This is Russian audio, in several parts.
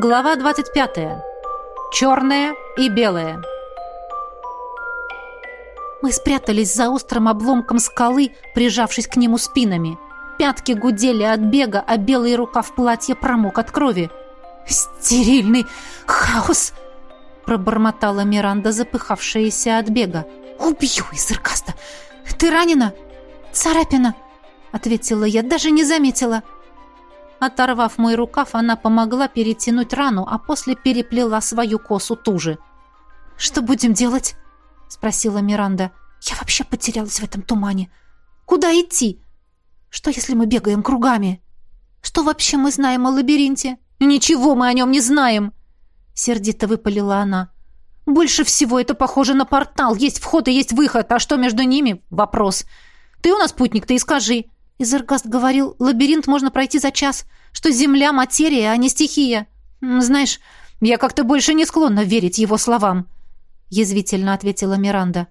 Глава 25. Черное и белое. Мы спрятались за острым обломком скалы, прижавшись к нему спинами. Пятки гудели от бега, а белый рукав платья промок от крови. «Стерильный хаос!» пробормотала Миранда, запыхавшаяся от бега. «Убью, Изыркаста! Ты ранена?» «Царапина!» — ответила я, даже не заметила. Оторвав мой рукав, она помогла перетянуть рану, а после переплела свою косу туже. «Что будем делать?» — спросила Миранда. «Я вообще потерялась в этом тумане. Куда идти? Что, если мы бегаем кругами? Что вообще мы знаем о лабиринте? Ничего мы о нем не знаем!» Сердито выпалила она. «Больше всего это похоже на портал. Есть вход и есть выход. А что между ними? Вопрос. Ты у нас путник, ты и скажи». Изергаст говорил, лабиринт можно пройти за час, что Земля — материя, а не стихия. Знаешь, я как-то больше не склонна верить его словам», — язвительно ответила Миранда.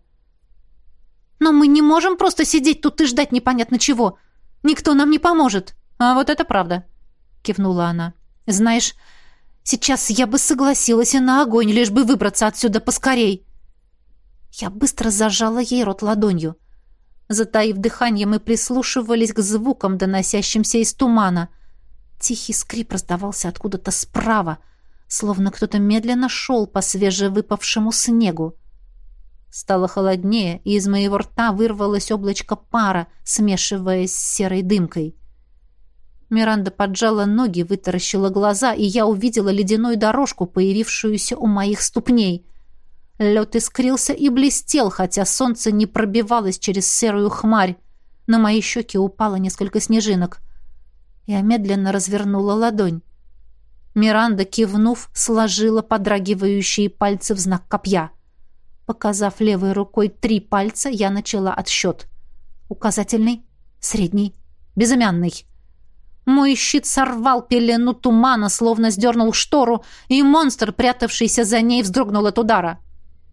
«Но мы не можем просто сидеть тут и ждать непонятно чего. Никто нам не поможет». «А вот это правда», — кивнула она. «Знаешь, сейчас я бы согласилась и на огонь, лишь бы выбраться отсюда поскорей». Я быстро зажала ей рот ладонью. Затаив дыхание, мы прислушивались к звукам, доносящимся из тумана. Тихий скрип раздавался откуда-то справа, словно кто-то медленно шел по свежевыпавшему снегу. Стало холоднее, и из моего рта вырвалось облачко пара, смешиваясь с серой дымкой. Миранда поджала ноги, вытаращила глаза, и я увидела ледяную дорожку, появившуюся у моих ступней — Лед искрился и блестел, хотя солнце не пробивалось через серую хмарь. На мои щеки упало несколько снежинок. Я медленно развернула ладонь. Миранда, кивнув, сложила подрагивающие пальцы в знак копья. Показав левой рукой три пальца, я начала отсчет. Указательный, средний, безымянный. Мой щит сорвал пелену тумана, словно сдернул штору, и монстр, прятавшийся за ней, вздрогнул от удара.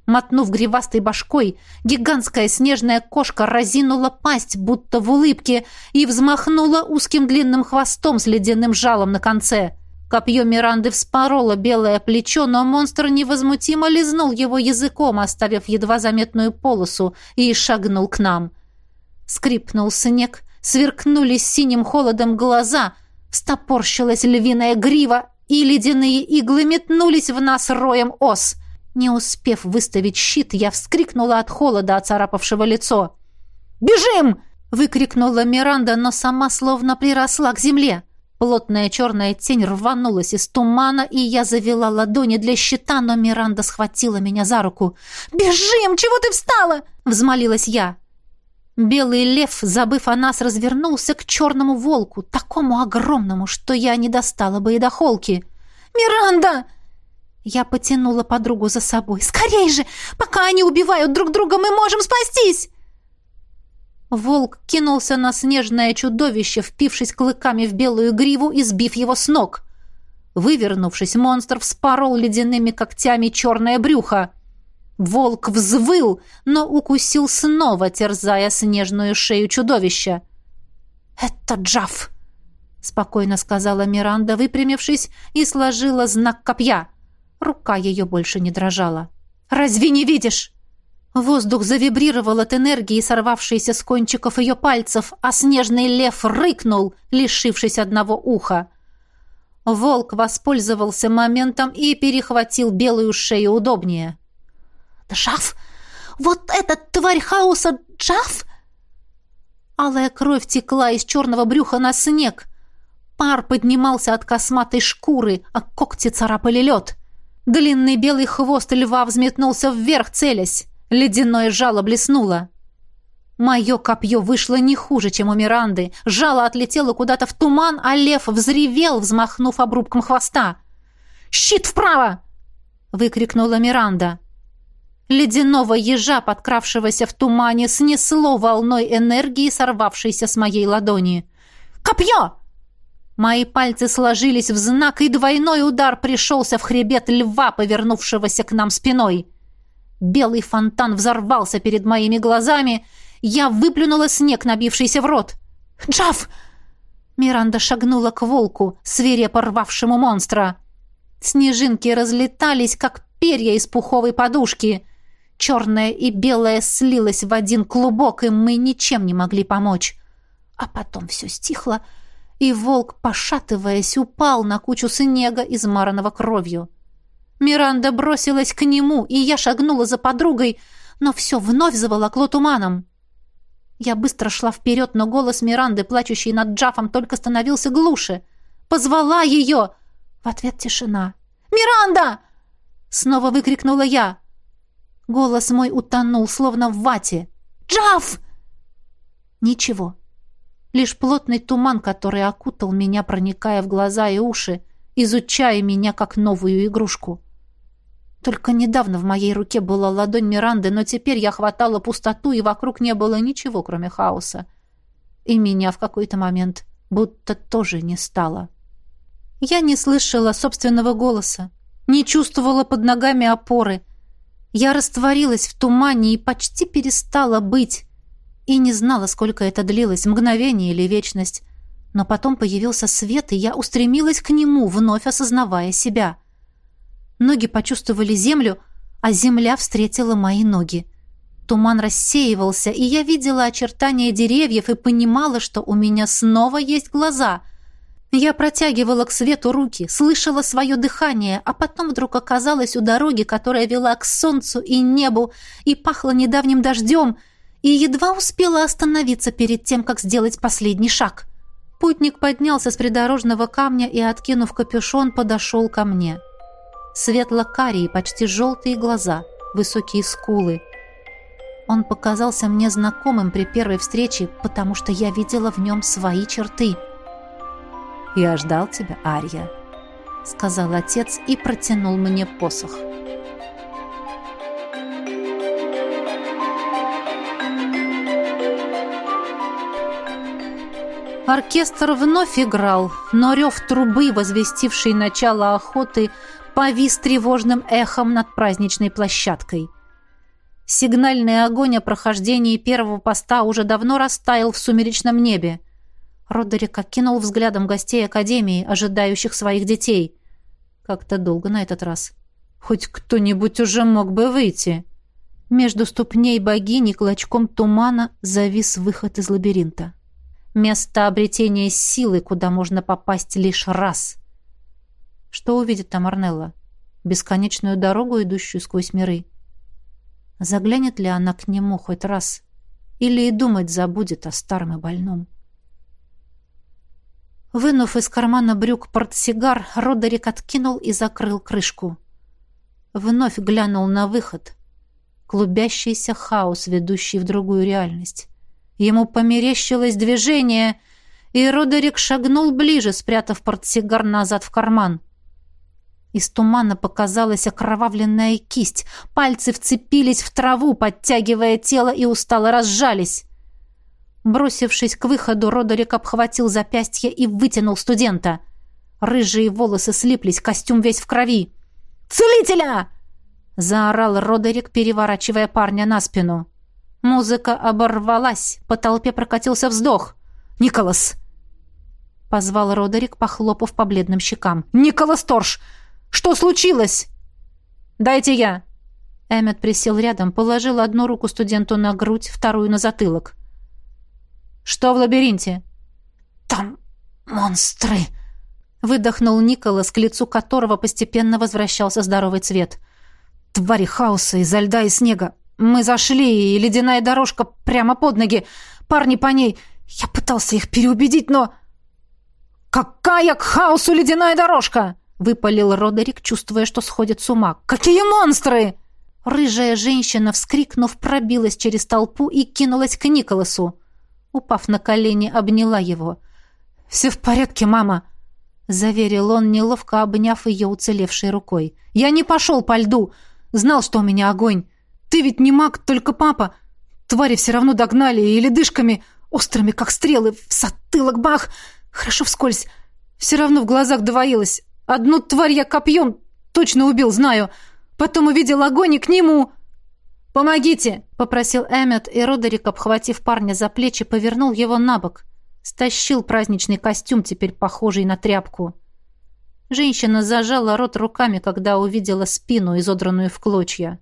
Мотнув гривастой башкой, гигантская снежная кошка разинула пасть, будто в улыбке, и взмахнула узким длинным хвостом с ледяным жалом на конце. Копье Миранды вспороло белое плечо, но монстр невозмутимо лизнул его языком, оставив едва заметную полосу, и шагнул к нам. Скрипнул снег, сверкнули синим холодом глаза, стопорщилась львиная грива, и ледяные иглы метнулись в нас роем ос — не успев выставить щит, я вскрикнула от холода, оцарапавшего лицо. «Бежим!» — выкрикнула Миранда, но сама словно приросла к земле. Плотная черная тень рванулась из тумана, и я завела ладони для щита, но Миранда схватила меня за руку. «Бежим! Чего ты встала?» — взмолилась я. Белый лев, забыв о нас, развернулся к черному волку, такому огромному, что я не достала бы и до холки. «Миранда!» Я потянула подругу за собой. «Скорей же! Пока они убивают друг друга, мы можем спастись!» Волк кинулся на снежное чудовище, впившись клыками в белую гриву и сбив его с ног. Вывернувшись, монстр вспорол ледяными когтями черное брюхо. Волк взвыл, но укусил снова, терзая снежную шею чудовища. «Это Джаф!» — спокойно сказала Миранда, выпрямившись, и сложила знак копья — Рука ее больше не дрожала. «Разве не видишь?» Воздух завибрировал от энергии, сорвавшейся с кончиков ее пальцев, а снежный лев рыкнул, лишившись одного уха. Волк воспользовался моментом и перехватил белую шею удобнее. «Джав! Вот этот тварь хаоса Джав!» Алая кровь текла из черного брюха на снег. Пар поднимался от косматой шкуры, а когти царапали лед. Длинный белый хвост льва взметнулся вверх, целясь. Ледяное жало блеснуло. Мое копье вышло не хуже, чем у Миранды. Жало отлетело куда-то в туман, а лев взревел, взмахнув обрубком хвоста. «Щит вправо!» — выкрикнула Миранда. Ледяного ежа, подкравшегося в тумане, снесло волной энергии, сорвавшейся с моей ладони. «Копье!» Мои пальцы сложились в знак, и двойной удар пришелся в хребет льва, повернувшегося к нам спиной. Белый фонтан взорвался перед моими глазами. Я выплюнула снег, набившийся в рот. «Джав!» Миранда шагнула к волку, свирепо рвавшему монстра. Снежинки разлетались, как перья из пуховой подушки. Черное и белое слилось в один клубок, и мы ничем не могли помочь. А потом все стихло, и волк, пошатываясь, упал на кучу снега, измаранного кровью. Миранда бросилась к нему, и я шагнула за подругой, но все вновь заволокло туманом. Я быстро шла вперед, но голос Миранды, плачущий над Джафом, только становился глуше. Позвала ее! В ответ тишина. «Миранда!» Снова выкрикнула я. Голос мой утонул, словно в вате. «Джаф!» Ничего. Лишь плотный туман, который окутал меня, проникая в глаза и уши, изучая меня как новую игрушку. Только недавно в моей руке была ладонь Миранды, но теперь я хватала пустоту, и вокруг не было ничего, кроме хаоса. И меня в какой-то момент будто тоже не стало. Я не слышала собственного голоса, не чувствовала под ногами опоры. Я растворилась в тумане и почти перестала быть. И не знала, сколько это длилось, мгновение или вечность. Но потом появился свет, и я устремилась к нему, вновь осознавая себя. Ноги почувствовали землю, а земля встретила мои ноги. Туман рассеивался, и я видела очертания деревьев и понимала, что у меня снова есть глаза. Я протягивала к свету руки, слышала свое дыхание, а потом вдруг оказалась у дороги, которая вела к солнцу и небу, и пахла недавним дождем, и едва успела остановиться перед тем, как сделать последний шаг. Путник поднялся с придорожного камня и, откинув капюшон, подошел ко мне. — Светло-карие, почти желтые глаза, высокие скулы. Он показался мне знакомым при первой встрече, потому что я видела в нем свои черты. «Я ждал тебя, Ария», — сказал отец и протянул мне посох. Оркестр вновь играл, но рев трубы, возвестивший начало охоты, повис тревожным эхом над праздничной площадкой. Сигнальный огонь о прохождении первого поста уже давно растаял в сумеречном небе. Родерик окинул взглядом гостей Академии, ожидающих своих детей. Как-то долго на этот раз. Хоть кто-нибудь уже мог бы выйти. Между ступней богини клочком тумана завис выход из лабиринта. Место обретения силы, куда можно попасть лишь раз — что увидит там Арнелла? Бесконечную дорогу, идущую сквозь миры? Заглянет ли она к нему хоть раз? Или и думать забудет о старом и больном? Вынув из кармана брюк портсигар, Родерик откинул и закрыл крышку. Вновь глянул на выход. Клубящийся хаос, ведущий в другую реальность. Ему померещилось движение, и Родерик шагнул ближе, спрятав портсигар назад в карман. Из тумана показалась окровавленная кисть. Пальцы вцепились в траву, подтягивая тело, и устало разжались. Бросившись к выходу, Родерик обхватил запястье и вытянул студента. Рыжие волосы слиплись, костюм весь в крови. «Целителя!» — заорал Родерик, переворачивая парня на спину. Музыка оборвалась, по толпе прокатился вздох. «Николас!» — позвал Родерик, похлопав по бледным щекам. «Николас Торш! Что случилось?» «Дайте я». Эммет присел рядом, положил одну руку студенту на грудь, вторую на затылок. «Что в лабиринте?» «Там монстры!» Выдохнул Николас, к лицу которого постепенно возвращался здоровый цвет. «Твари хаоса изо льда и снега! Мы зашли, и ледяная дорожка прямо под ноги! Парни по ней! Я пытался их переубедить, но...» «Какая к хаосу ледяная дорожка?» — выпалил Родерик, чувствуя, что сходит с ума. «Какие монстры!» Рыжая женщина, вскрикнув, пробилась через толпу и кинулась к Николасу. Упав на колени, обняла его. «Все в порядке, мама!» — заверил он, неловко обняв ее уцелевшей рукой. «Я не пошел по льду! Знал, что у меня огонь! Ты ведь не маг, только папа! Твари все равно догнали, и ледышками, острыми, как стрелы, в затылок бах! Хорошо вскользь! Все равно в глазах двоилось, Одну тварь я копьем точно убил, знаю. Потом увидел огонь и к нему... «Помогите!» — попросил Эммет, и Родерик, обхватив парня за плечи, повернул его на бок. Стащил праздничный костюм, теперь похожий на тряпку. Женщина зажала рот руками, когда увидела спину, изодранную в клочья.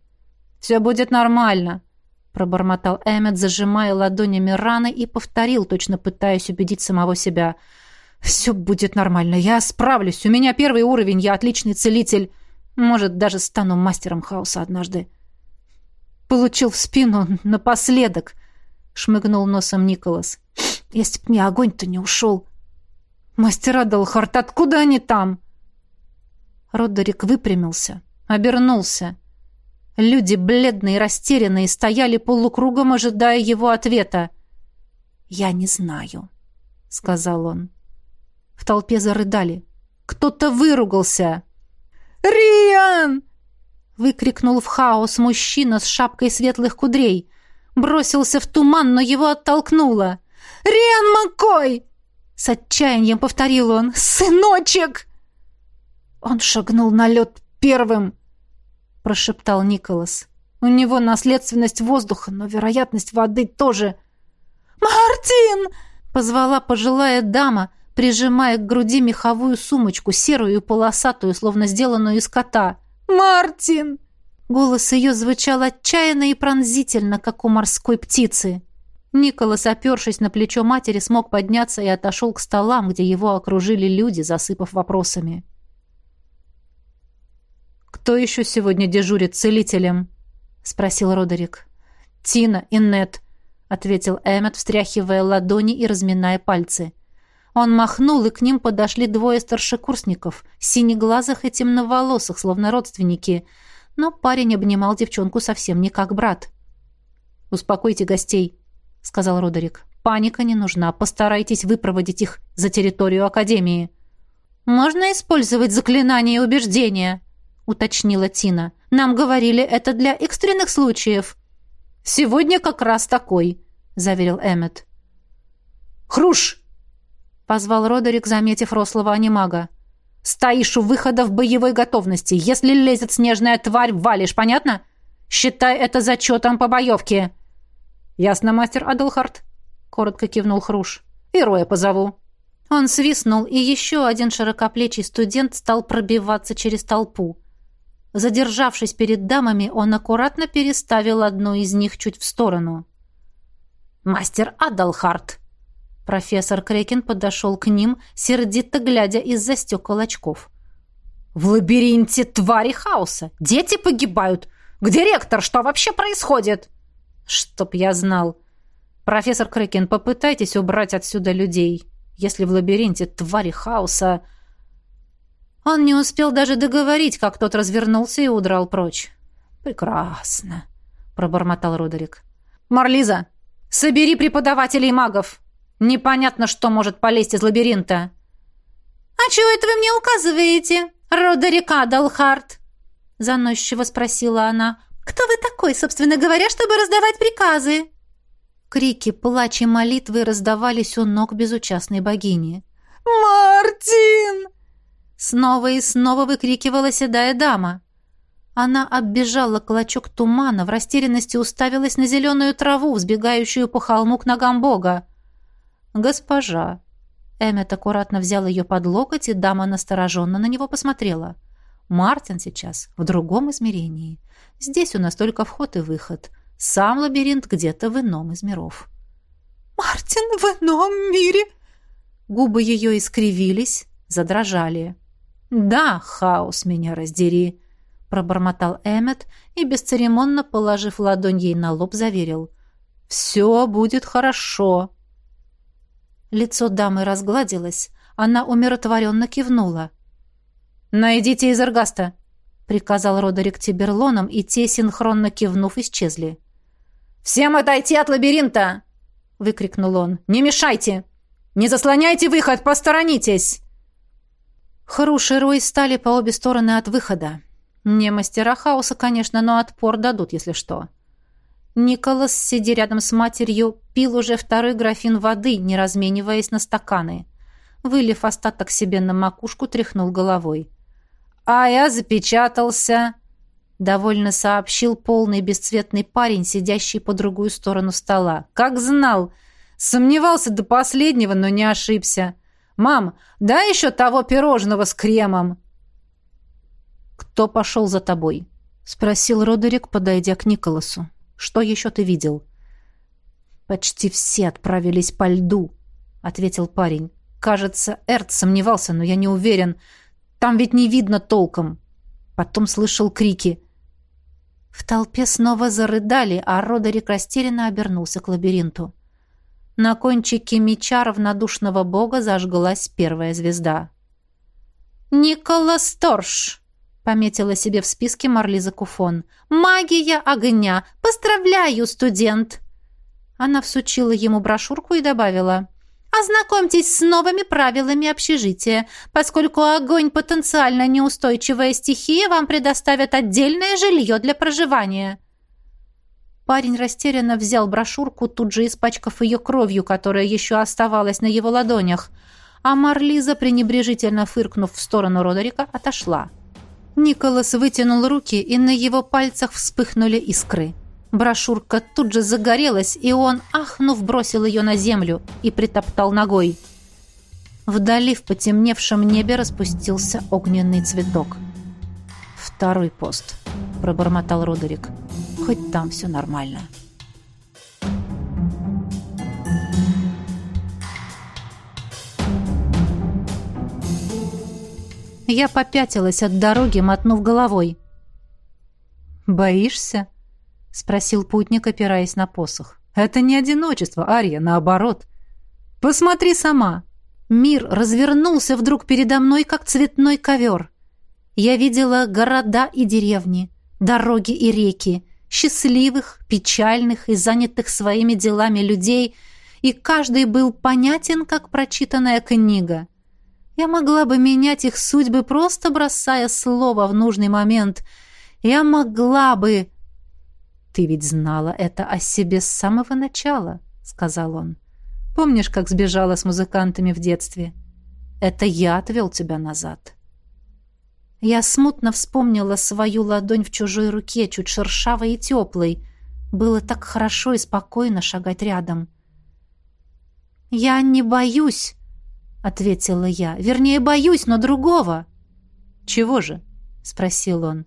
«Все будет нормально», — пробормотал Эммет, зажимая ладонями раны и повторил, точно пытаясь убедить самого себя. «Все будет нормально. Я справлюсь. У меня первый уровень. Я отличный целитель. Может, даже стану мастером хаоса однажды». «Получил в спину напоследок», — шмыгнул носом Николас. «Если б мне огонь-то не ушел». «Мастер Адалхарт, откуда они там?» Родерик выпрямился, обернулся. Люди, бледные и растерянные, стояли полукругом, ожидая его ответа. «Я не знаю», — сказал он. В толпе зарыдали. Кто-то выругался. «Риан!» — выкрикнул в хаос мужчина с шапкой светлых кудрей. Бросился в туман, но его оттолкнуло. «Риан Маккой!» — с отчаянием повторил он. «Сыночек!» «Он шагнул на лед первым», — прошептал Николас. «У него наследственность воздуха, но вероятность воды тоже». «Мартин!» — позвала пожилая дама, прижимая к груди меховую сумочку, серую и полосатую, словно сделанную из кота. «Мартин!» Голос ее звучал отчаянно и пронзительно, как у морской птицы. Николас, опершись на плечо матери, смог подняться и отошел к столам, где его окружили люди, засыпав вопросами. «Кто еще сегодня дежурит целителем?» — спросил Родерик. «Тина и Нет», — ответил Эммет, встряхивая ладони и разминая пальцы. Он махнул, и к ним подошли двое старшекурсников, синеглазых и темноволосых, словно родственники. Но парень обнимал девчонку совсем не как брат. «Успокойте гостей», — сказал Родерик. «Паника не нужна. Постарайтесь выпроводить их за территорию Академии». «Можно использовать заклинание убеждения?» — уточнила Тина. «Нам говорили, это для экстренных случаев». «Сегодня как раз такой», — заверил Эммет. «Хруш!» — позвал Родерик, заметив рослого анимага. «Стоишь у выхода в боевой готовности. Если лезет снежная тварь, валишь, понятно? Считай это зачетом по боевке». «Ясно, мастер Адлхарт?» — коротко кивнул Хруш. «И Роя позову». Он свистнул, и еще один широкоплечий студент стал пробиваться через толпу. Задержавшись перед дамами, он аккуратно переставил одну из них чуть в сторону. «Мастер Адалхарт!» Профессор Крекин подошел к ним, сердито глядя из-за стекол очков. «В лабиринте твари хаоса! Дети погибают! Где ректор? Что вообще происходит?» «Чтоб я знал!» «Профессор Крекин, попытайтесь убрать отсюда людей. Если в лабиринте твари хаоса...» Он не успел даже договорить, как тот развернулся и удрал прочь. «Прекрасно», — пробормотал Родерик. «Марлиза, собери преподавателей магов! Непонятно, что может полезть из лабиринта!» «А чего это вы мне указываете, Родерик Адалхарт?» Заносчиво спросила она. «Кто вы такой, собственно говоря, чтобы раздавать приказы?» Крики, плач и молитвы раздавались у ног безучастной богини. «Мартин!» Снова и снова выкрикивала седая дама. Она оббежала клочок тумана, в растерянности уставилась на зеленую траву, взбегающую по холму к ногам бога. «Госпожа!» Эммет аккуратно взял ее под локоть, и дама настороженно на него посмотрела. «Мартин сейчас в другом измерении. Здесь у нас только вход и выход. Сам лабиринт где-то в ином из миров». «Мартин в ином мире?» Губы ее искривились, задрожали. «Да, хаос, меня раздери!» — пробормотал Эммет и, бесцеремонно положив ладонь ей на лоб, заверил. «Все будет хорошо!» Лицо дамы разгладилось, она умиротворенно кивнула. «Найдите Изергаста!» — приказал Родерик Тиберлоном, и те, синхронно кивнув, исчезли. «Всем отойти от лабиринта!» — выкрикнул он. «Не мешайте! Не заслоняйте выход, посторонитесь!» Хруш и Рой стали по обе стороны от выхода. Не мастера хаоса, конечно, но отпор дадут, если что. Николас, сидя рядом с матерью, пил уже второй графин воды, не размениваясь на стаканы. Вылив остаток себе на макушку, тряхнул головой. «А я запечатался!» — довольно сообщил полный бесцветный парень, сидящий по другую сторону стола. «Как знал! Сомневался до последнего, но не ошибся. «Мам, дай еще того пирожного с кремом!» «Кто пошел за тобой?» — спросил Родерик, подойдя к Николасу. «Что еще ты видел?» «Почти все отправились по льду», — ответил парень. «Кажется, Эрт сомневался, но я не уверен. Там ведь не видно толком». Потом слышал крики. В толпе снова зарыдали, а Родерик растерянно обернулся к лабиринту. На кончике меча равнодушного бога зажглась первая звезда. «Николас Торш!» — пометила себе в списке Марлиза Куфон. «Магия огня! Поздравляю, студент!» Она всучила ему брошюрку и добавила. «Ознакомьтесь с новыми правилами общежития. Поскольку огонь — потенциально неустойчивая стихия, вам предоставят отдельное жилье для проживания». Парень растерянно взял брошюрку, тут же испачкав ее кровью, которая еще оставалась на его ладонях, а Марлиза, пренебрежительно фыркнув в сторону Родерика, отошла. Николас вытянул руки, и на его пальцах вспыхнули искры. Брошюрка тут же загорелась, и он, ахнув, бросил ее на землю и притоптал ногой. Вдали в потемневшем небе распустился огненный цветок. «Второй пост», — пробормотал Родерик. Хоть там все нормально. Я попятилась от дороги, мотнув головой. «Боишься?» — спросил путник, опираясь на посох. «Это не одиночество, Ария, наоборот. Посмотри сама!» Мир развернулся вдруг передо мной, как цветной ковер. Я видела города и деревни, дороги и реки, счастливых, печальных и занятых своими делами людей, и каждый был понятен, как прочитанная книга. Я могла бы менять их судьбы, просто бросая слово в нужный момент. Я могла бы... «Ты ведь знала это о себе с самого начала», — сказал он. «Помнишь, как сбежала с музыкантами в детстве? Это я отвел тебя назад». Я смутно вспомнила свою ладонь в чужой руке, чуть шершавой и теплой. Было так хорошо и спокойно шагать рядом. «Я не боюсь», — ответила я. «Вернее, боюсь, но другого». «Чего же?» — спросил он.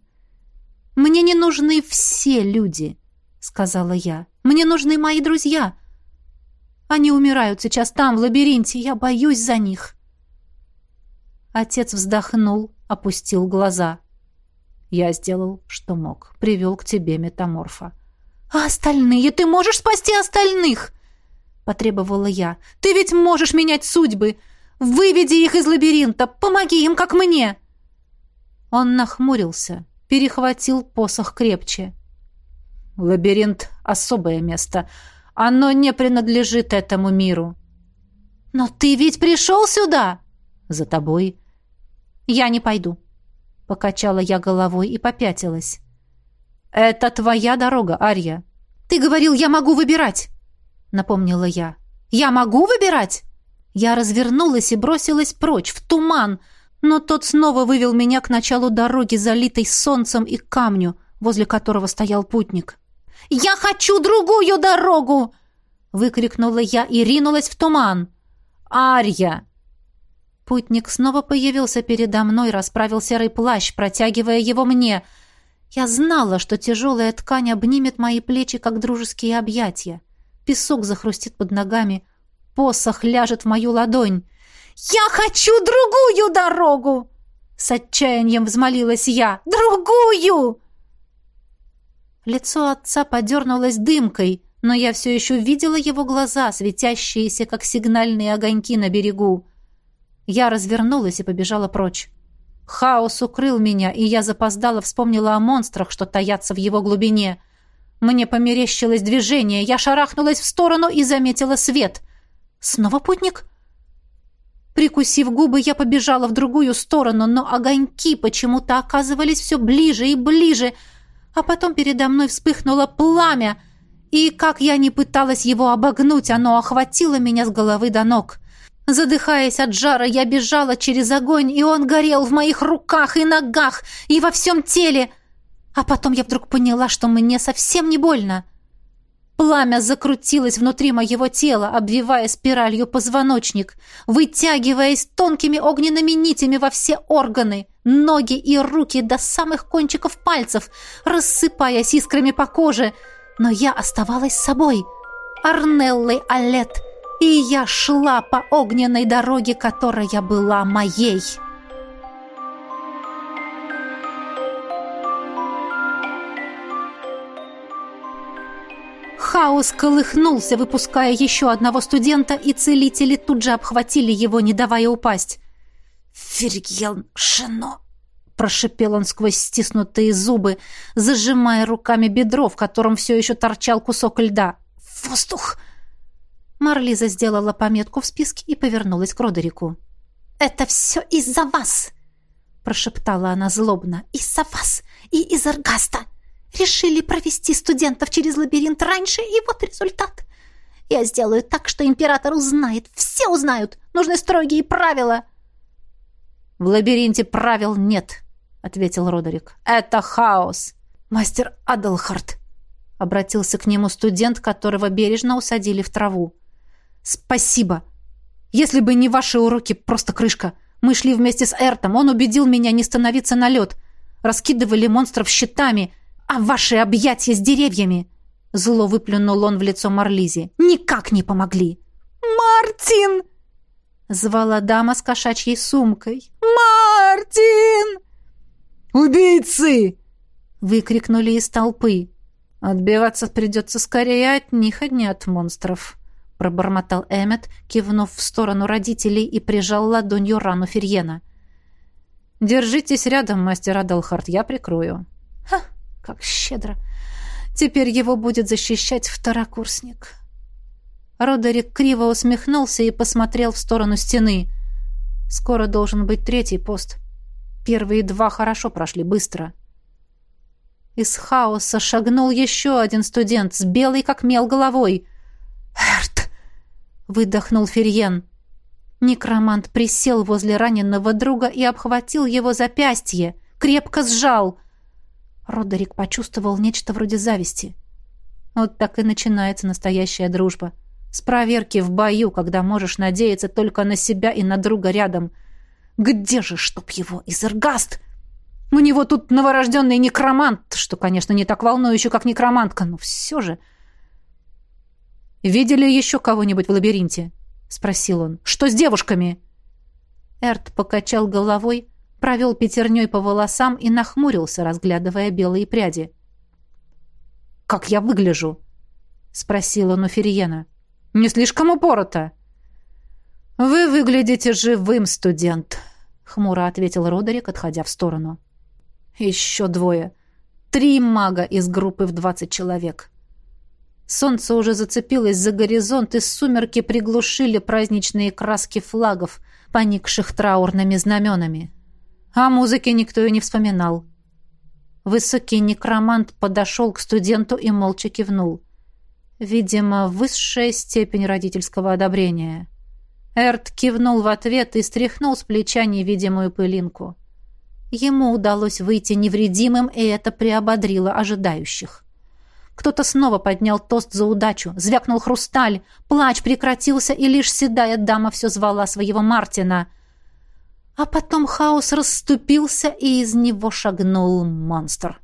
«Мне не нужны все люди», — сказала я. «Мне нужны мои друзья. Они умирают сейчас там, в лабиринте. Я боюсь за них». Отец вздохнул, опустил глаза. «Я сделал, что мог. Привел к тебе метаморфа». «А остальные? Ты можешь спасти остальных?» Потребовала я. «Ты ведь можешь менять судьбы! Выведи их из лабиринта! Помоги им, как мне!» Он нахмурился, перехватил посох крепче. «Лабиринт — особое место. Оно не принадлежит этому миру». «Но ты ведь пришел сюда!» «За тобой «Я не пойду», — покачала я головой и попятилась. «Это твоя дорога, Арья». «Ты говорил, я могу выбирать», — напомнила я. «Я могу выбирать?» Я развернулась и бросилась прочь, в туман, но тот снова вывел меня к началу дороги, залитой солнцем и камню, возле которого стоял путник. «Я хочу другую дорогу!» — выкрикнула я и ринулась в туман. «Арья!» Путник снова появился передо мной, расправил серый плащ, протягивая его мне. Я знала, что тяжелая ткань обнимет мои плечи, как дружеские объятия. Песок захрустит под ногами, посох ляжет в мою ладонь. «Я хочу другую дорогу!» С отчаянием взмолилась я. «Другую!» Лицо отца подернулось дымкой, но я все еще видела его глаза, светящиеся, как сигнальные огоньки на берегу. Я развернулась и побежала прочь. Хаос укрыл меня, и я запоздала вспомнила о монстрах, что таятся в его глубине. Мне померещилось движение, я шарахнулась в сторону и заметила свет. Снова путник? Прикусив губы, я побежала в другую сторону, но огоньки почему-то оказывались все ближе и ближе, а потом передо мной вспыхнуло пламя, и, как я не пыталась его обогнуть, оно охватило меня с головы до ног. Задыхаясь от жара, я бежала через огонь, и он горел в моих руках и ногах, и во всем теле. А потом я вдруг поняла, что мне совсем не больно. Пламя закрутилось внутри моего тела, обвивая спиралью позвоночник, вытягиваясь тонкими огненными нитями во все органы, ноги и руки до самых кончиков пальцев, рассыпаясь искрами по коже. Но я оставалась собой, Арнеллой Алет, и я шла по огненной дороге, которая была моей. Хаос колыхнулся, выпуская еще одного студента, и целители тут же обхватили его, не давая упасть. «Фергьен Шено!» — прошипел он сквозь стиснутые зубы, зажимая руками бедро, в котором все еще торчал кусок льда. «Воздух!» Марлиза сделала пометку в списке и повернулась к Родерику. «Это все из-за вас!» — прошептала она злобно. «Из-за вас и из Аргаста!» Решили провести студентов через лабиринт раньше, и вот результат. Я сделаю так, что император узнает. Все узнают. Нужны строгие правила. В лабиринте правил нет, ответил Родерик. Это хаос. Мастер Адлхарт обратился к нему студент, которого бережно усадили в траву. Спасибо. Если бы не ваши уроки, просто крышка. Мы шли вместе с Эртом. Он убедил меня не становиться на лед. Раскидывали монстров щитами — а ваши объятия с деревьями!» Зло выплюнул он в лицо Марлизе. «Никак не помогли!» «Мартин!» Звала дама с кошачьей сумкой. «Мартин!» «Убийцы!» Выкрикнули из толпы. «Отбиваться придется скорее от них, а не от монстров», пробормотал Эммет, кивнув в сторону родителей и прижал ладонью рану Ферьена. «Держитесь рядом, мастер Адалхарт, я прикрою». «Ха!» Как щедро! Теперь его будет защищать второкурсник. Родерик криво усмехнулся и посмотрел в сторону стены. Скоро должен быть третий пост. Первые два хорошо прошли быстро. Из хаоса шагнул еще один студент с белой как мел головой. Выдохнул Ферьен. Некромант присел возле раненого друга и обхватил его запястье, крепко сжал — Родерик почувствовал нечто вроде зависти. Вот так и начинается настоящая дружба. С проверки в бою, когда можешь надеяться только на себя и на друга рядом. Где же, чтоб его, Изергаст? У него тут новорожденный некромант, что, конечно, не так волнующе, как некромантка, но все же... «Видели еще кого-нибудь в лабиринте?» — спросил он. «Что с девушками?» Эрт покачал головой, провел пятерней по волосам и нахмурился, разглядывая белые пряди. «Как я выгляжу?» — спросил он у Ферьена. «Не слишком упорото?» «Вы выглядите живым, студент», — хмуро ответил Родерик, отходя в сторону. «Еще двое. Три мага из группы в двадцать человек». Солнце уже зацепилось за горизонт, и сумерки приглушили праздничные краски флагов, поникших траурными знаменами. О музыке никто и не вспоминал. Высокий некромант подошел к студенту и молча кивнул. Видимо, высшая степень родительского одобрения. Эрт кивнул в ответ и стряхнул с плеча невидимую пылинку. Ему удалось выйти невредимым, и это приободрило ожидающих. Кто-то снова поднял тост за удачу, звякнул хрусталь, плач прекратился, и лишь седая дама все звала своего Мартина — а потом хаос расступился, и из него шагнул монстр.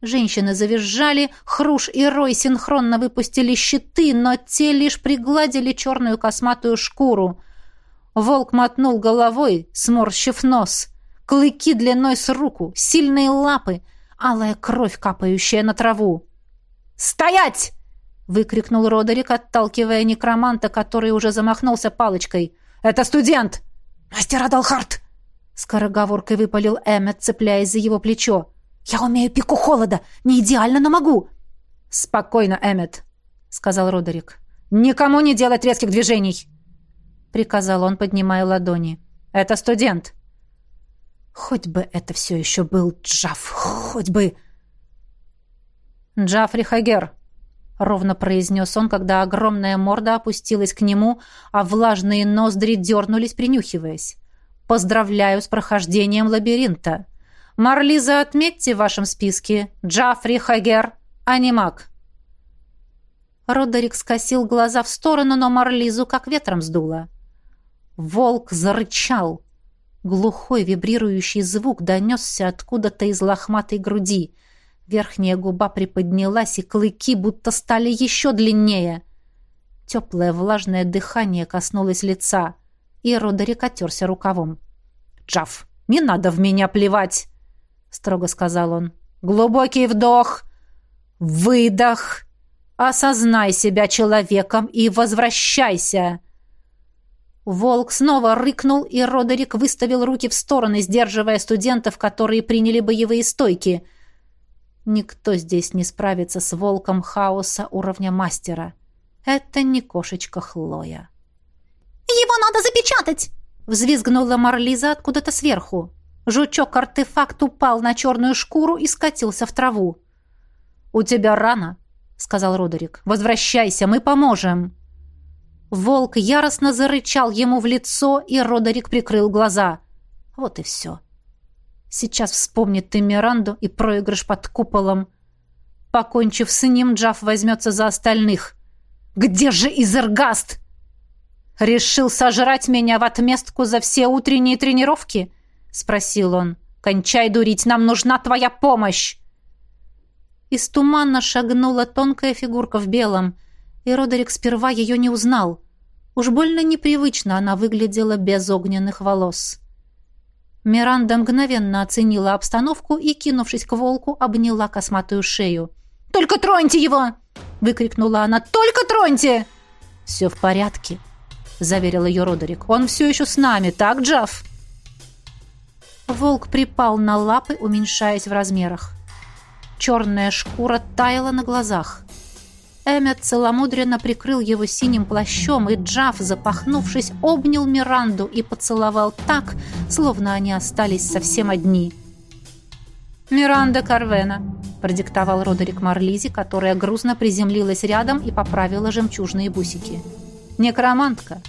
Женщины завизжали, Хруш и Рой синхронно выпустили щиты, но те лишь пригладили черную косматую шкуру. Волк мотнул головой, сморщив нос. Клыки длиной с руку, сильные лапы, алая кровь, капающая на траву. «Стоять!» — выкрикнул Родерик, отталкивая некроманта, который уже замахнулся палочкой. «Это студент!» «Мастер Адалхарт!» Скороговоркой выпалил Эммет, цепляясь за его плечо. «Я умею пику холода! Не идеально, но могу!» «Спокойно, Эммет», — сказал Родерик. «Никому не делать резких движений!» Приказал он, поднимая ладони. «Это студент!» «Хоть бы это все еще был Джаф! Хоть бы...» «Джафри Хагер», — ровно произнес он, когда огромная морда опустилась к нему, а влажные ноздри дернулись, принюхиваясь. «Поздравляю с прохождением лабиринта. Марлиза, отметьте в вашем списке Джафри Хагер, анимак». Родерик скосил глаза в сторону, но Марлизу как ветром сдуло. Волк зарычал. Глухой вибрирующий звук донесся откуда-то из лохматой груди. Верхняя губа приподнялась, и клыки будто стали еще длиннее. Теплое влажное дыхание коснулось лица, и Родерик отерся рукавом. «Джаф, не надо в меня плевать!» — строго сказал он. «Глубокий вдох! Выдох! Осознай себя человеком и возвращайся!» Волк снова рыкнул, и Родерик выставил руки в стороны, сдерживая студентов, которые приняли боевые стойки. Никто здесь не справится с волком хаоса уровня мастера. Это не кошечка Хлоя. «Его надо запечатать!» Взвизгнула Марлиза откуда-то сверху. Жучок-артефакт упал на черную шкуру и скатился в траву. «У тебя рана», — сказал Родерик. «Возвращайся, мы поможем». Волк яростно зарычал ему в лицо, и Родерик прикрыл глаза. Вот и все. Сейчас вспомнит ты Миранду и проигрыш под куполом. Покончив с ним, Джаф возьмется за остальных. «Где же Изергаст?» «Решил сожрать меня в отместку за все утренние тренировки?» — спросил он. «Кончай дурить, нам нужна твоя помощь!» Из тумана шагнула тонкая фигурка в белом, и Родерик сперва ее не узнал. Уж больно непривычно она выглядела без огненных волос. Миранда мгновенно оценила обстановку и, кинувшись к волку, обняла косматую шею. «Только троньте его!» — выкрикнула она. «Только троньте!» «Все в порядке», — заверил ее Родерик. «Он все еще с нами, так, Джаф?» Волк припал на лапы, уменьшаясь в размерах. Черная шкура таяла на глазах. Эммет целомудренно прикрыл его синим плащом, и Джаф, запахнувшись, обнял Миранду и поцеловал так, словно они остались совсем одни. «Миранда Карвена», — продиктовал Родерик Марлизи, которая грузно приземлилась рядом и поправила жемчужные бусики. «Некромантка,